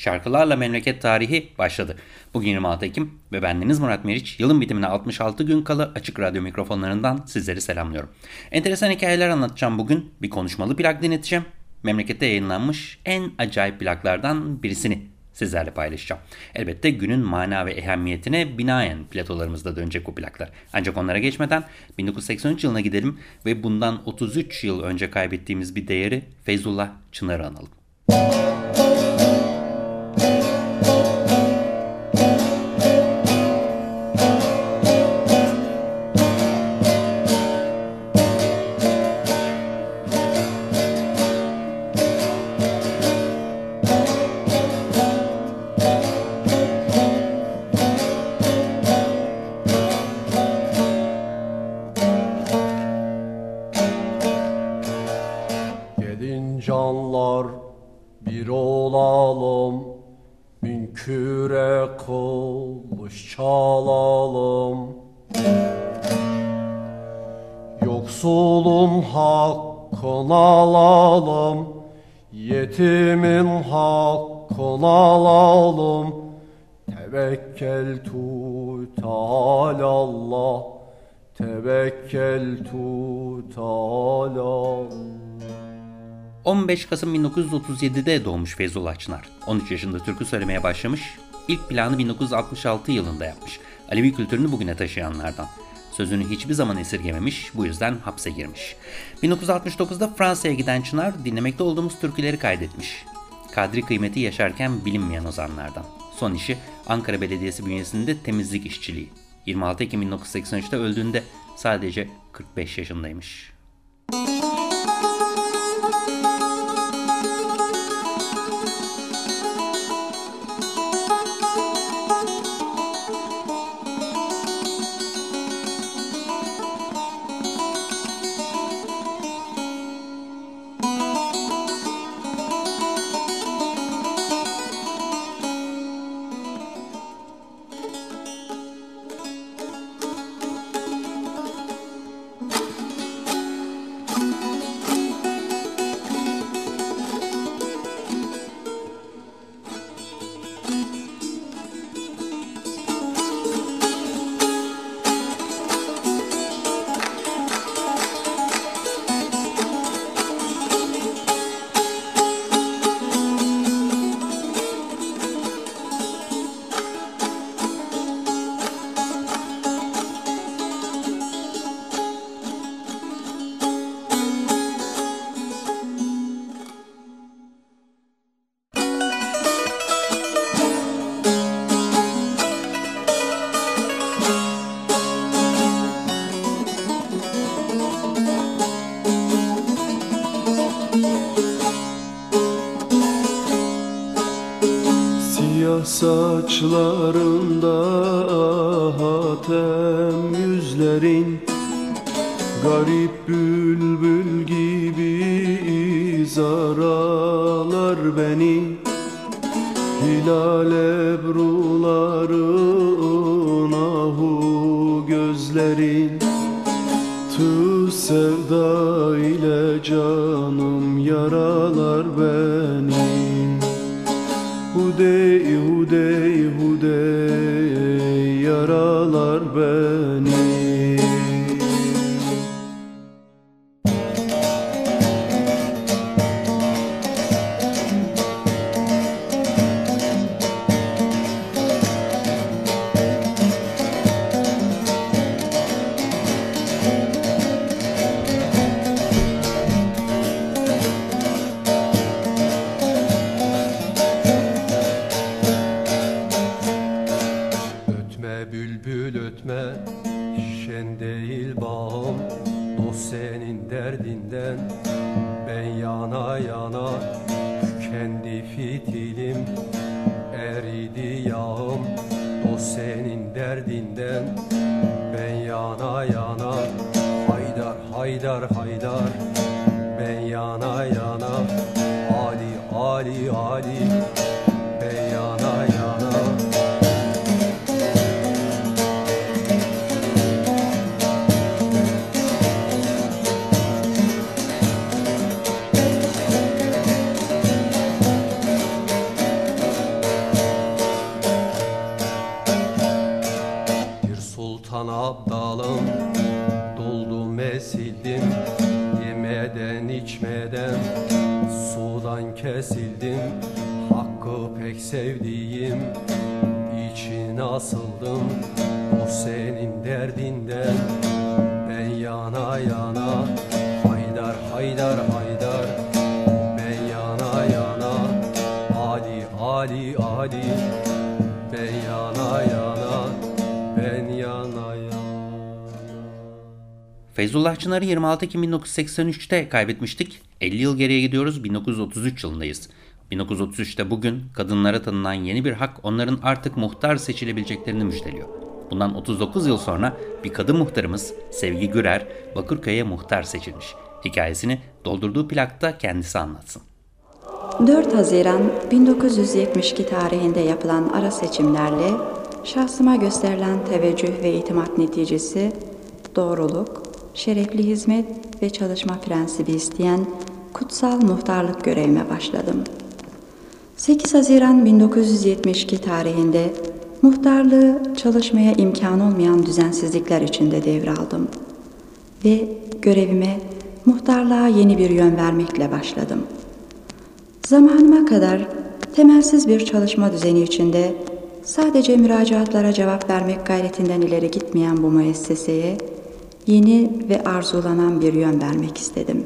Şarkılarla Memleket Tarihi başladı. Bugün 26 Ekim ve bendeniz Murat Meriç. Yılın bitimine 66 gün kala Açık Radyo mikrofonlarından sizleri selamlıyorum. Enteresan hikayeler anlatacağım bugün. Bir konuşmalı plak dinleteceğim. Memlekette yayınlanmış en acayip plaklardan birisini sizlerle paylaşacağım. Elbette günün mana ve ehemmiyetine binaen platolarımızda dönecek bu plaklar. Ancak onlara geçmeden 1983 yılına gidelim ve bundan 33 yıl önce kaybettiğimiz bir değeri Feyzullah Çınar'ı analım. 15 Kasım 1937'de doğmuş Feyzullah Çınar. 13 yaşında türkü söylemeye başlamış, ilk planı 1966 yılında yapmış. Alevi kültürünü bugüne taşıyanlardan. Sözünü hiçbir zaman esirgememiş, bu yüzden hapse girmiş. 1969'da Fransa'ya giden Çınar dinlemekte olduğumuz türküleri kaydetmiş. Kadri kıymeti yaşarken bilinmeyen ozanlardan. Son işi Ankara Belediyesi bünyesinde temizlik işçiliği. 26 Ekim 1983'te öldüğünde sadece 45 yaşındaymış. Saçlarında hatem yüzlerin Garip bülbül gibi zaralar beni. Hilal ebruların ahu gözlerin Tığ sevda ile canım yaralar beni. Bu değil today. Ali Ali sevdiğim için asıldım O senin derdinden Ben yana yana Haydar haydar haydar Ben yana yana Ali Ali Ali Ben yana yana Ben yana yana Feyzullah Çınar'ı 26 Ekim 1983'te kaybetmiştik. 50 yıl geriye gidiyoruz 1933 yılındayız. 1933'te bugün kadınlara tanınan yeni bir hak onların artık muhtar seçilebileceklerini müjdeliyor. Bundan 39 yıl sonra bir kadın muhtarımız Sevgi Gürer Bakırköy'e muhtar seçilmiş. Hikayesini doldurduğu plakta kendisi anlatsın. 4 Haziran 1972 tarihinde yapılan ara seçimlerle şahsıma gösterilen teveccüh ve itimat neticesi doğruluk, şerefli hizmet ve çalışma prensibi isteyen kutsal muhtarlık görevime başladım. 8 Haziran 1972 tarihinde muhtarlığı çalışmaya imkan olmayan düzensizlikler içinde devraldım ve görevime muhtarlığa yeni bir yön vermekle başladım. Zamanıma kadar temelsiz bir çalışma düzeni içinde sadece müracaatlara cevap vermek gayretinden ileri gitmeyen bu müesseseye yeni ve arzulanan bir yön vermek istedim.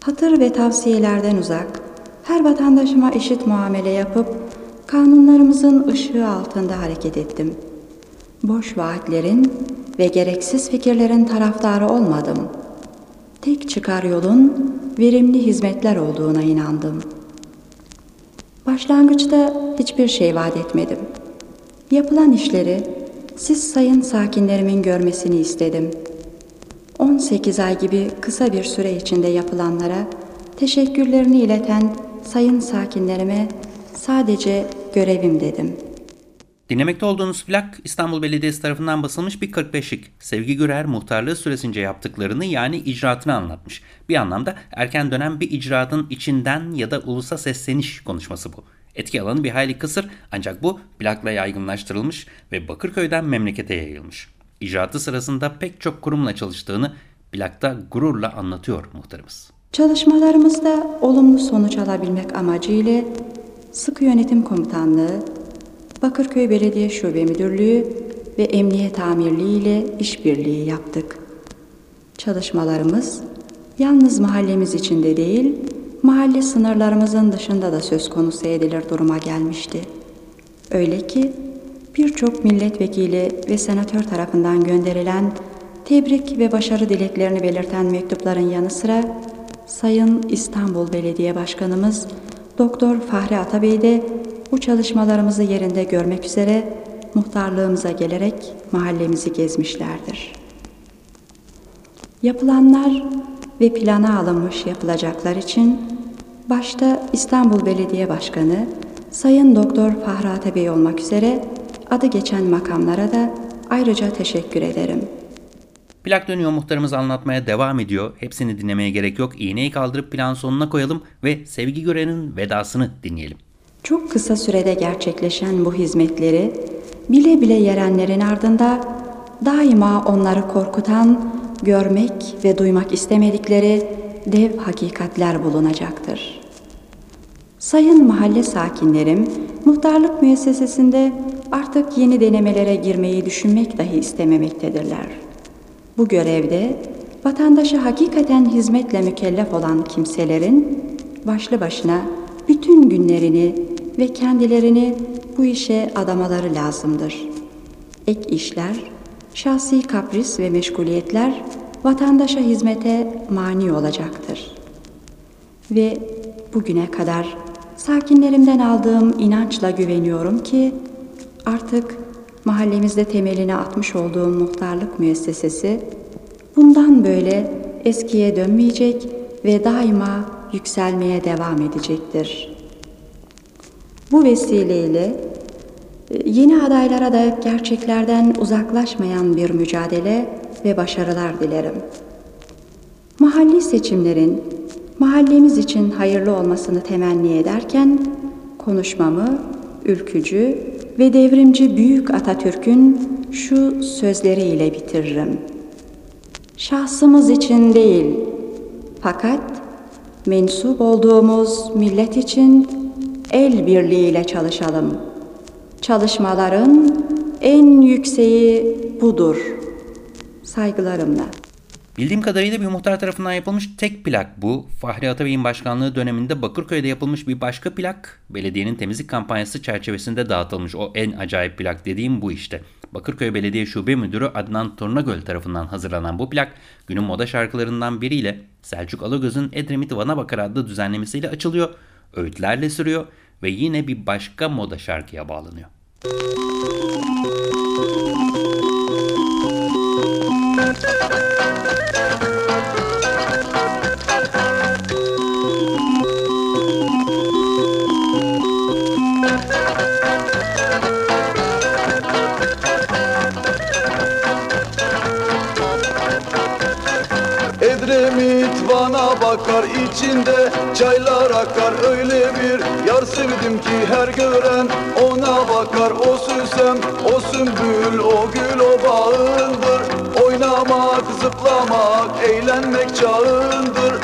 Hatır ve tavsiyelerden uzak, her vatandaşıma eşit muamele yapıp kanunlarımızın ışığı altında hareket ettim. Boş vaatlerin ve gereksiz fikirlerin taraftarı olmadım. Tek çıkar yolun verimli hizmetler olduğuna inandım. Başlangıçta hiçbir şey vaat etmedim. Yapılan işleri siz sayın sakinlerimin görmesini istedim. 18 ay gibi kısa bir süre içinde yapılanlara teşekkürlerini ileten sayın sakinlerime sadece görevim dedim. Dinlemekte olduğunuz plak İstanbul Belediyesi tarafından basılmış bir 45'lik. Sevgi Gürer muhtarlığı süresince yaptıklarını yani icraatını anlatmış. Bir anlamda erken dönem bir icraatın içinden ya da ulusa sesleniş konuşması bu. Etki alanı bir hayli kısır ancak bu plakla yaygınlaştırılmış ve Bakırköy'den memlekete yayılmış. İcraatı sırasında pek çok kurumla çalıştığını plakta gururla anlatıyor muhtarımız. Çalışmalarımızda olumlu sonuç alabilmek amacıyla Sıkı Yönetim Komutanlığı, Bakırköy Belediye Şube Müdürlüğü ve Emniyet Amirliği ile işbirliği yaptık. Çalışmalarımız yalnız mahallemiz içinde değil, mahalle sınırlarımızın dışında da söz konusu edilir duruma gelmişti. Öyle ki birçok milletvekili ve senatör tarafından gönderilen tebrik ve başarı dileklerini belirten mektupların yanı sıra Sayın İstanbul Belediye Başkanımız Doktor Fahri Atabey de bu çalışmalarımızı yerinde görmek üzere muhtarlığımıza gelerek mahallemizi gezmişlerdir. Yapılanlar ve plana alınmış yapılacaklar için başta İstanbul Belediye Başkanı Sayın Doktor Fahri Atabey olmak üzere adı geçen makamlara da ayrıca teşekkür ederim. Plak dönüyor muhtarımız anlatmaya devam ediyor. Hepsini dinlemeye gerek yok. İğneyi kaldırıp plan sonuna koyalım ve Sevgi Gören'in vedasını dinleyelim. Çok kısa sürede gerçekleşen bu hizmetleri bile bile yerenlerin ardında daima onları korkutan, görmek ve duymak istemedikleri dev hakikatler bulunacaktır. Sayın mahalle sakinlerim, muhtarlık müessesesinde artık yeni denemelere girmeyi düşünmek dahi istememektedirler. Bu görevde vatandaşa hakikaten hizmetle mükellef olan kimselerin başlı başına bütün günlerini ve kendilerini bu işe adamaları lazımdır. Ek işler, şahsi kapris ve meşguliyetler vatandaşa hizmete mani olacaktır. Ve bugüne kadar sakinlerimden aldığım inançla güveniyorum ki artık mahallemizde temelini atmış olduğum muhtarlık müessesesi bundan böyle eskiye dönmeyecek ve daima yükselmeye devam edecektir. Bu vesileyle e, yeni adaylara da gerçeklerden uzaklaşmayan bir mücadele ve başarılar dilerim. Mahalli seçimlerin mahallemiz için hayırlı olmasını temenni ederken konuşmamı ülkücü ve devrimci Büyük Atatürk'ün şu sözleriyle bitiririm. Şahsımız için değil, fakat mensup olduğumuz millet için el birliğiyle çalışalım. Çalışmaların en yükseği budur. Saygılarımla. Bildiğim kadarıyla bir muhtar tarafından yapılmış tek plak bu. Fahri Atabey'in başkanlığı döneminde Bakırköy'de yapılmış bir başka plak belediyenin temizlik kampanyası çerçevesinde dağıtılmış. O en acayip plak dediğim bu işte. Bakırköy Belediye Şube Müdürü Adnan Turnagöl tarafından hazırlanan bu plak günün moda şarkılarından biriyle Selçuk Alagöz'ün Edremit Van'a Bakar adlı düzenlemesiyle açılıyor, öğütlerle sürüyor ve yine bir başka moda şarkıya bağlanıyor. Edremit bakar içinde çaylar akar öyle bir yar sevdim ki her gören ona bakar. O süsem o sümbül o gül o bağındır. Oynamak zıplamak eğlenmek çağındır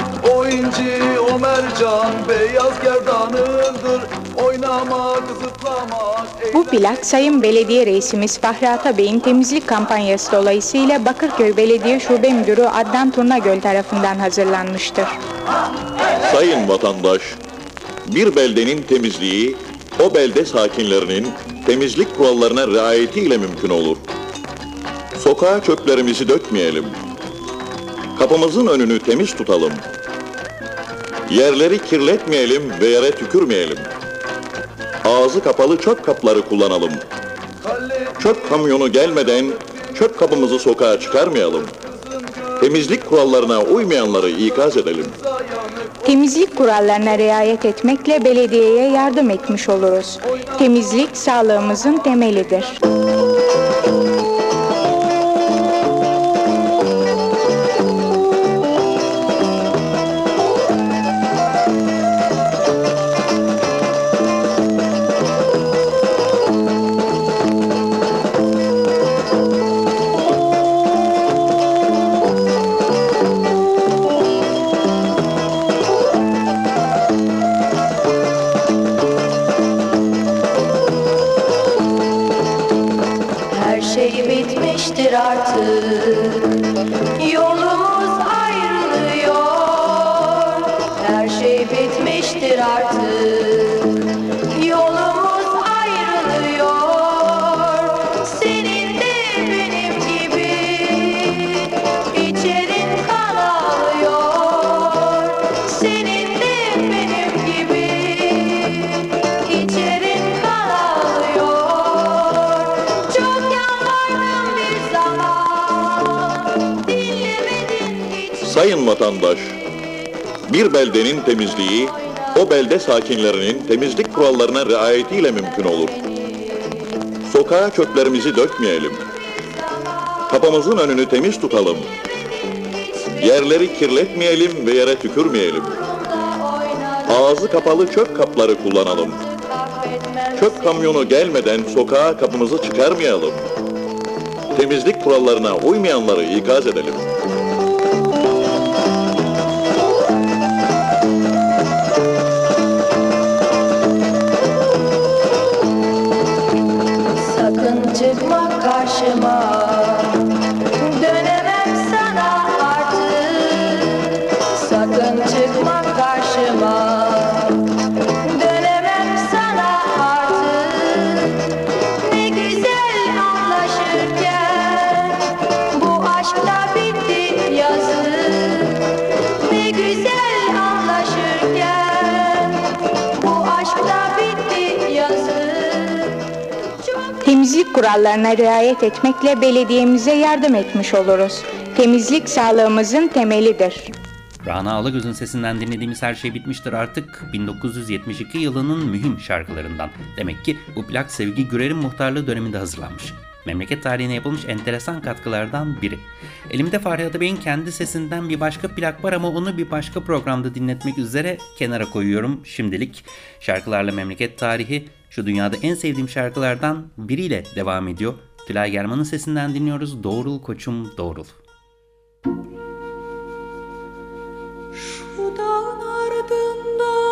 Bu plak Sayın Belediye Reisimiz Fahri Atabey'in temizlik kampanyası dolayısıyla Bakırköy Belediye Şube Müdürü Adnan Turnagöl tarafından hazırlanmıştır. Sayın vatandaş, bir beldenin temizliği o belde sakinlerinin temizlik kurallarına riayetiyle mümkün olur. Sokağa çöplerimizi dökmeyelim. Kapımızın önünü temiz tutalım. Yerleri kirletmeyelim ve yere tükürmeyelim. Ağzı kapalı çöp kapları kullanalım. Çöp kamyonu gelmeden çöp kapımızı sokağa çıkarmayalım. Temizlik kurallarına uymayanları ikaz edelim. Temizlik kurallarına riayet etmekle belediyeye yardım etmiş oluruz. Temizlik sağlığımızın temelidir. Sayın vatandaş, bir beldenin temizliği o belde sakinlerinin temizlik kurallarına riayetiyle mümkün olur. Sokağa çöplerimizi dökmeyelim. Kapımızın önünü temiz tutalım. Yerleri kirletmeyelim ve yere tükürmeyelim. Ağzı kapalı çöp kapları kullanalım. Çöp kamyonu gelmeden sokağa kapımızı çıkarmayalım. Temizlik kurallarına uymayanları ikaz edelim. çıkmak karşıma. Kurallarına riayet etmekle belediyemize yardım etmiş oluruz. Temizlik sağlığımızın temelidir. Rana Alagöz'ün sesinden dinlediğimiz her şey bitmiştir artık 1972 yılının mühim şarkılarından. Demek ki bu plak Sevgi Gürer'in muhtarlığı döneminde hazırlanmış. Memleket tarihine yapılmış enteresan katkılardan biri. Elimde Fahri Atabey'in kendi sesinden bir başka plak var ama onu bir başka programda dinletmek üzere kenara koyuyorum şimdilik. Şarkılarla memleket tarihi şu dünyada en sevdiğim şarkılardan biriyle devam ediyor. Tülay German'ın sesinden dinliyoruz. Doğrul koçum doğrul. Şu dağın ardından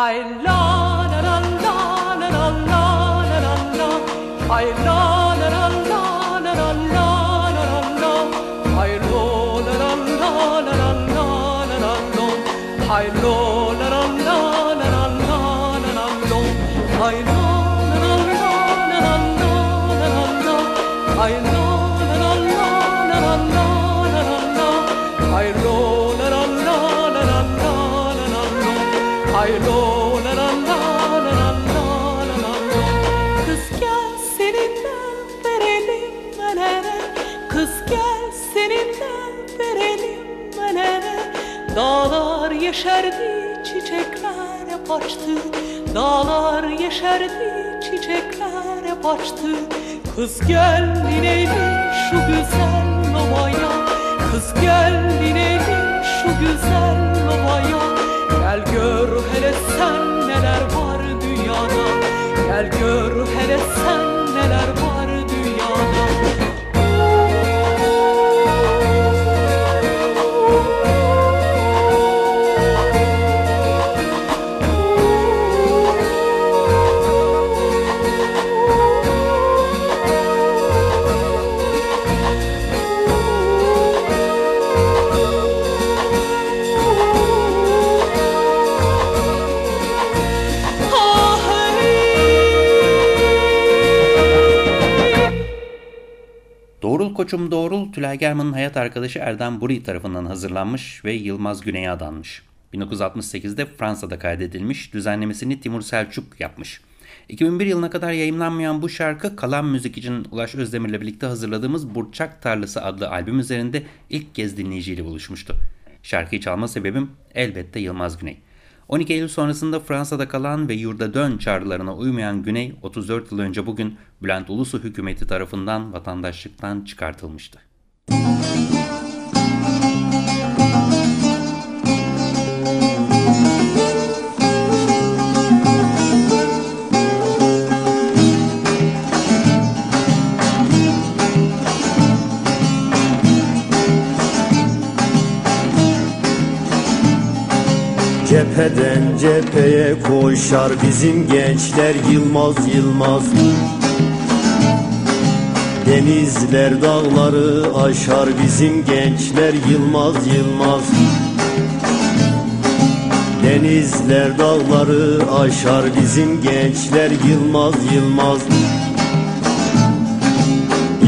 I love. Yeşerdi çiçekler hep açtı. Dağlar yeşerdi çiçekler hep açtı. Kız gel inelim şu güzel ovaya Kız gel inelim şu güzel ovaya Gel gör hele sen neler var dünyada. Gel gör hele sen neler var Koçum Doğrul, Tülay German'ın hayat arkadaşı Erdem Buri tarafından hazırlanmış ve Yılmaz Güney'e adanmış. 1968'de Fransa'da kaydedilmiş, düzenlemesini Timur Selçuk yapmış. 2001 yılına kadar yayımlanmayan bu şarkı Kalan Müzik için Ulaş Özdemir'le birlikte hazırladığımız Burçak Tarlası adlı albüm üzerinde ilk kez dinleyiciyle buluşmuştu. Şarkıyı çalma sebebim elbette Yılmaz Güney. 12 Eylül sonrasında Fransa'da kalan ve yurda dön çağrılarına uymayan Güney 34 yıl önce bugün Bülent Ulusu hükümeti tarafından vatandaşlıktan çıkartılmıştı. Cepheden cepheye koşar bizim gençler Yılmaz Yılmaz. Denizler dağları aşar bizim gençler Yılmaz Yılmaz. Denizler dağları aşar bizim gençler Yılmaz Yılmaz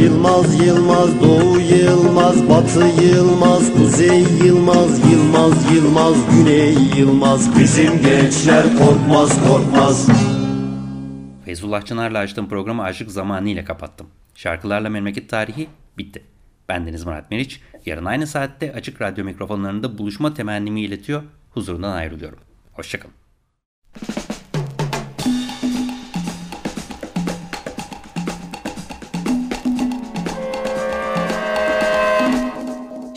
Yılmaz Yılmaz Doğu Yılmaz Batı Yılmaz Kuzey Yılmaz Yılmaz Yılmaz Güney Yılmaz Bizim gençler korkmaz korkmaz Feyzullah Çınar'la açtığım programı Aşık Zamanı ile kapattım. Şarkılarla memleket tarihi bitti. Bendeniz Murat Meriç. Yarın aynı saatte Açık Radyo mikrofonlarında buluşma temennimi iletiyor. Huzurundan ayrılıyorum. Hoşçakalın.